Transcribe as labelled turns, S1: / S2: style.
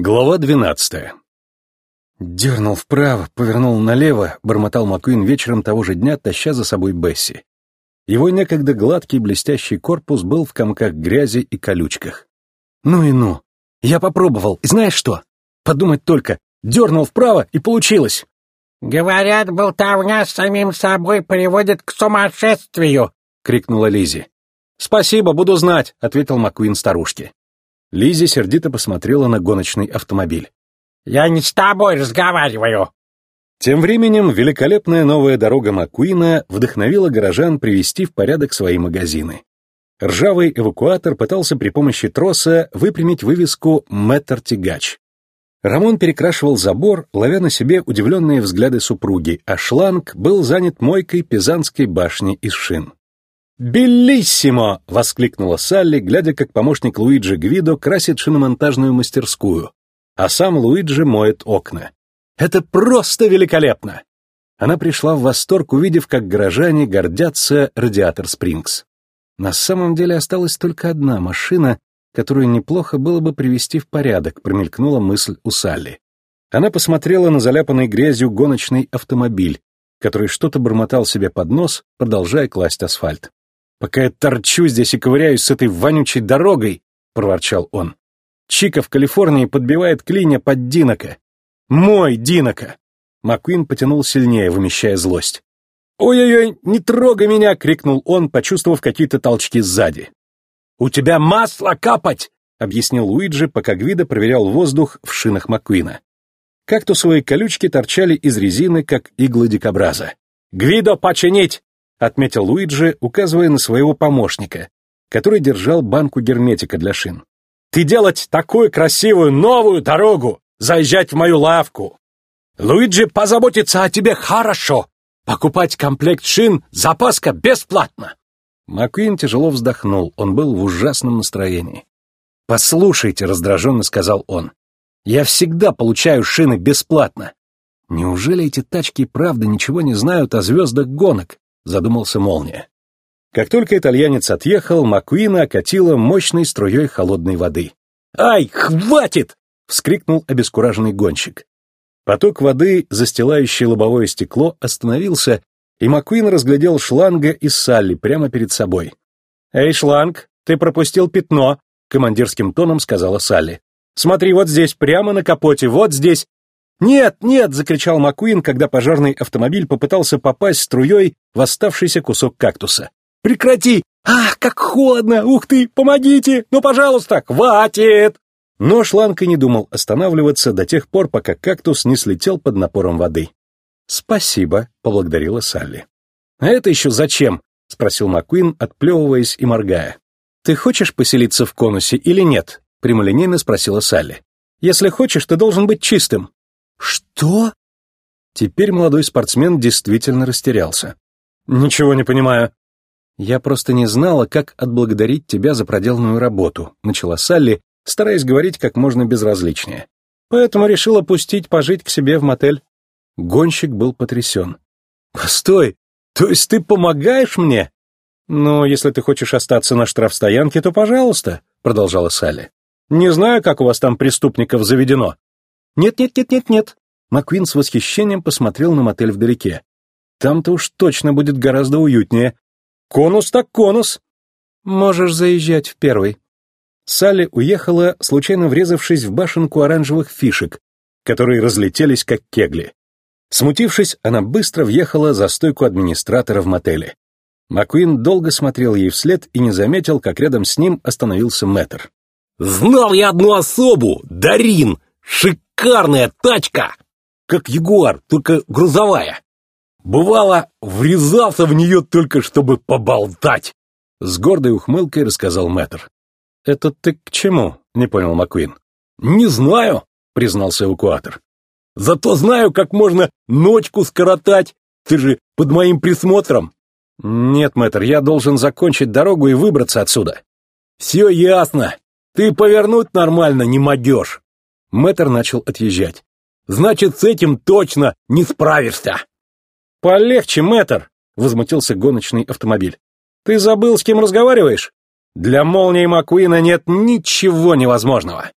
S1: Глава двенадцатая. Дернул вправо, повернул налево, бормотал Маккуин вечером того же дня, таща за собой Бесси. Его некогда гладкий блестящий корпус был в комках грязи и колючках. Ну и ну. Я попробовал, и знаешь что? Подумать только, дернул вправо, и получилось.
S2: «Говорят, болтовня с самим собой приводит к сумасшествию!»
S1: — крикнула Лизи. «Спасибо, буду знать», — ответил Маккуин старушке. Лизи сердито посмотрела на гоночный автомобиль.
S2: «Я не с тобой разговариваю!»
S1: Тем временем великолепная новая дорога Маккуина вдохновила горожан привести в порядок свои магазины. Ржавый эвакуатор пытался при помощи троса выпрямить вывеску «Мэттер-тягач». Рамон перекрашивал забор, ловя на себе удивленные взгляды супруги, а шланг был занят мойкой Пизанской башни из шин. «Белиссимо!» — воскликнула Салли, глядя, как помощник Луиджи Гвидо красит шиномонтажную мастерскую, а сам Луиджи моет окна. «Это просто великолепно!» Она пришла в восторг, увидев, как горожане гордятся радиатор Спрингс. На самом деле осталась только одна машина, которую неплохо было бы привести в порядок, промелькнула мысль у Салли. Она посмотрела на заляпанный грязью гоночный автомобиль, который что-то бормотал себе под нос, продолжая класть асфальт. «Пока я торчу здесь и ковыряюсь с этой вонючей дорогой», — проворчал он. «Чика в Калифорнии подбивает клиня под Динока. Мой Динока!» Маккуин потянул сильнее, вымещая злость. «Ой-ой-ой, не трогай меня!» — крикнул он, почувствовав какие-то толчки сзади. «У тебя масло капать!» — объяснил Луиджи, пока Гвида проверял воздух в шинах Маккуина. Кактусовые колючки торчали из резины, как иглы дикобраза. «Гвидо, починить!» — отметил Луиджи, указывая на своего помощника, который держал банку герметика для шин. «Ты делать такую красивую новую дорогу! Заезжать в мою лавку! Луиджи позаботится о тебе хорошо! Покупать комплект шин запаска бесплатно!» Маккуин тяжело вздохнул, он был в ужасном настроении. «Послушайте», — раздраженно сказал он, — «я всегда получаю шины бесплатно. Неужели эти тачки правда ничего не знают о звездах гонок? Задумался Молния. Как только итальянец отъехал, Маккуина окатила мощной струей холодной воды. «Ай, хватит!» — вскрикнул обескураженный гонщик. Поток воды, застилающий лобовое стекло, остановился, и Маккуин разглядел шланга и Салли прямо перед собой. «Эй, шланг, ты пропустил пятно», — командирским тоном сказала Салли. «Смотри, вот здесь, прямо на капоте, вот здесь, «Нет, нет!» — закричал Маккуин, когда пожарный автомобиль попытался попасть струей в оставшийся кусок кактуса. «Прекрати! Ах, как холодно! Ух ты! Помогите! Ну, пожалуйста! Хватит!» Но шланг и не думал останавливаться до тех пор, пока кактус не слетел под напором воды. «Спасибо», — поблагодарила Салли. «А это еще зачем?» — спросил Маккуин, отплевываясь и моргая. «Ты хочешь поселиться в конусе или нет?» — прямолинейно спросила Салли. «Если хочешь, ты должен быть чистым». «Что?» Теперь молодой спортсмен действительно растерялся. «Ничего не понимаю». «Я просто не знала, как отблагодарить тебя за проделанную работу», — начала Салли, стараясь говорить как можно безразличнее. «Поэтому решила пустить пожить к себе в мотель». Гонщик был потрясен. «Постой, то есть ты помогаешь мне?» «Ну, если ты хочешь остаться на штрафстоянке, то пожалуйста», — продолжала Салли. «Не знаю, как у вас там преступников заведено, «Нет-нет-нет-нет-нет!» Маквин с восхищением посмотрел на мотель вдалеке. «Там-то уж точно будет гораздо уютнее. Конус так конус!» «Можешь заезжать в первый». Салли уехала, случайно врезавшись в башенку оранжевых фишек, которые разлетелись как кегли. Смутившись, она быстро въехала за стойку администратора в мотеле. Маккуин долго смотрел ей вслед и не заметил, как рядом с ним остановился мэтр.
S3: «Знал я одну особу! Дарин! Шикарная тачка! Как Ягуар, только грузовая. Бывало, врезался в нее только, чтобы поболтать.
S1: С гордой ухмылкой рассказал мэтр. «Это ты к чему?» — не понял Маккуин.
S3: «Не знаю», — признался эвакуатор. «Зато знаю, как можно ночку скоротать. Ты же под моим присмотром».
S1: «Нет, мэтр, я должен закончить дорогу и выбраться отсюда».
S3: «Все ясно. Ты повернуть нормально не могешь.
S1: Мэтр начал отъезжать.
S3: «Значит, с этим точно не справишься!»
S1: «Полегче, мэтр!» — возмутился гоночный автомобиль. «Ты забыл, с кем разговариваешь? Для молнии Маккуина нет ничего невозможного!»